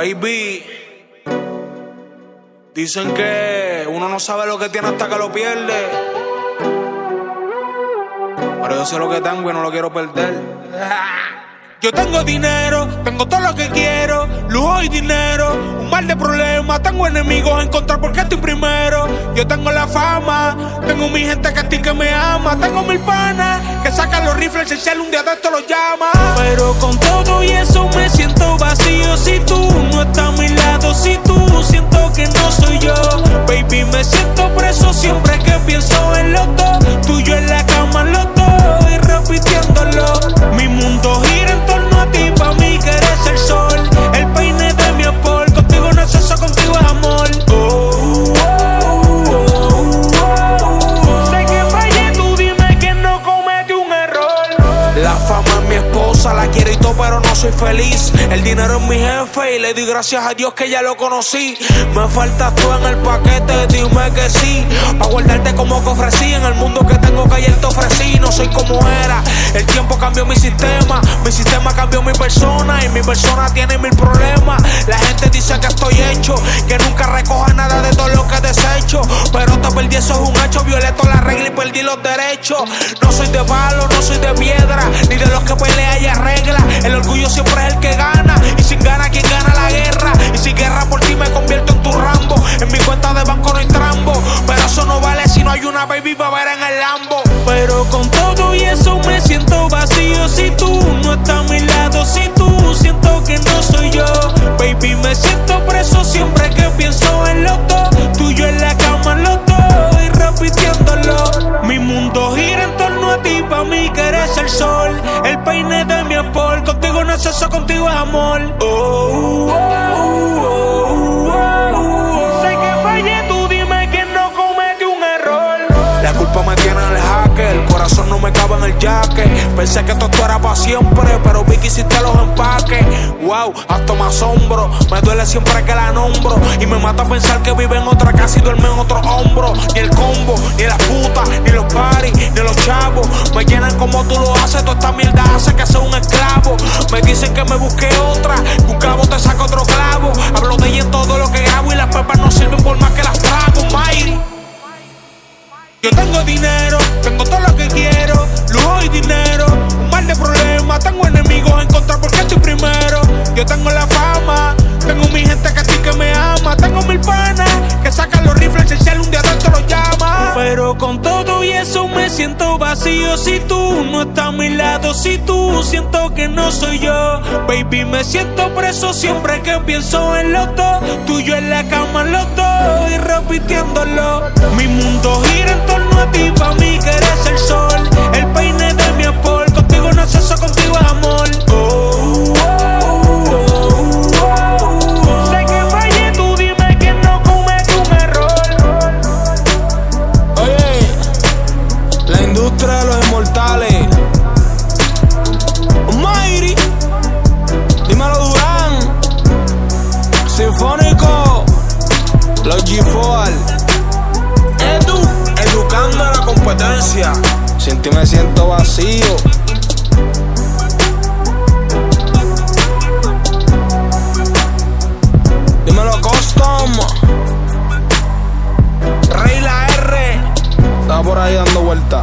Baby, dicen que uno no sabe lo que tiene hasta que lo pierde. Pero yo sé lo que tengo y no lo quiero perder. Yo tengo dinero, tengo todo lo que quiero, lujo y dinero, un mal de problemas, tengo enemigos en contra porque estoy primero. Yo tengo la fama, tengo mi gente que a ti que me ama, tengo mil panas que sacan los rifles, y el un día de esto los llama. Pero con todo y eso me siento vacío soy feliz. El dinero es mi jefe y le doy gracias a Dios que ya lo conocí. Me faltas tú en el paquete, dime que sí. Pa' guardarte como que ofrecí en el mundo que tengo que ayer te ofrecí. No soy como era. El tiempo cambió mi sistema, mi sistema cambió mi persona y mi persona tiene mil problemas. La gente perdí, eso es un hecho. Violé toda la regla y perdí los derechos. No soy de palo, no soy de piedra, ni de los que pelea y arregla. El orgullo siempre es el que gana. Y sin gana, quien gana la guerra. Y si guerra por ti me convierto en tu rambo. En mi cuenta de banco no hay trambo. Pero eso no vale si no hay una baby para ver en el Lambo. Pero con todo y eso me siento vacío. Si tú no estás a mi lado, si tú siento que no soy yo. Baby, me siento preso El peine de mi amor, contigo no es eso, contigo es amor. Oh, oh, oh, Pensé que esto era para siempre, pero vi que hiciste los empaques. Wow, hasta me asombro, me duele siempre que la nombro. Y me mata pensar que vive en otra casa y duerme en otro hombro. Ni el combo, ni las putas, ni los paris, ni los chavos. Me llenan como tú lo haces, toda esta mierda hace que sea un esclavo. Me dicen que me busque otra, que un cabo te saca otro clavo. Hablo de ella en todo lo que grabo y las pepas no sirven siento vacío si tú no estás a mi lado, si tú siento que no soy yo. Baby, me siento preso siempre que pienso en los dos, tuyo en la cama los dos y repitiéndolo. Mi mundo gira en torno a ti, pa' mí que eres el sol. ausencia. Sin ti me siento vacío. Dímelo, Custom. Rey la R. Está por ahí dando vueltas.